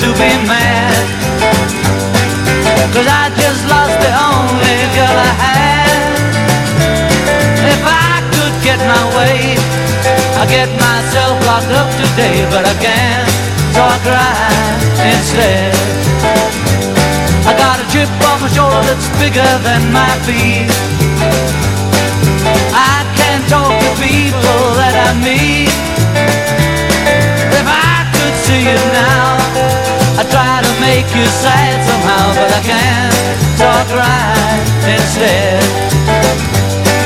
to be mad. Cause I just lost the only girl I had. If I could get my way, I'd get myself locked up today, but I can't, so I cry instead. I got a chip on my shoulder that's bigger than my feet. Now, I try to make you sad somehow, but I can't, I cry instead.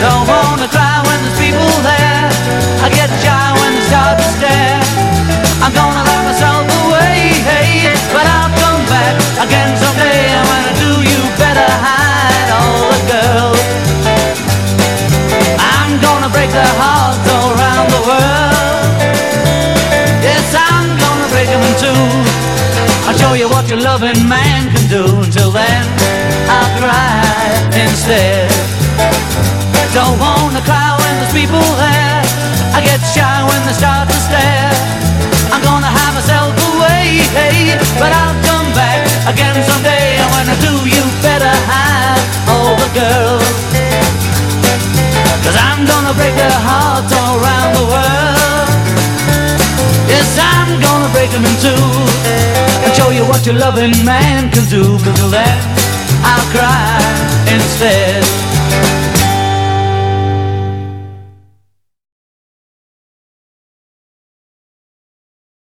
Don't wanna cry when there's people there. I get shy when they start to stare. I'm gonna lock myself away, hey, but I'll come back again someday. And when I do, you better hide all the girls. I'm gonna break their hearts show you what your loving man can do. Until then, I'll cry instead. Don't wanna cry when there's people there. I get shy when they start to stare. I'm gonna hide myself away, hey, but I'll come back again someday. And when I do, you better hide all the girls. Cause I'm gonna break their hearts all around the world. Yes, I'm gonna break them in two. Show you what your loving man can do. But till then, I'll cry instead.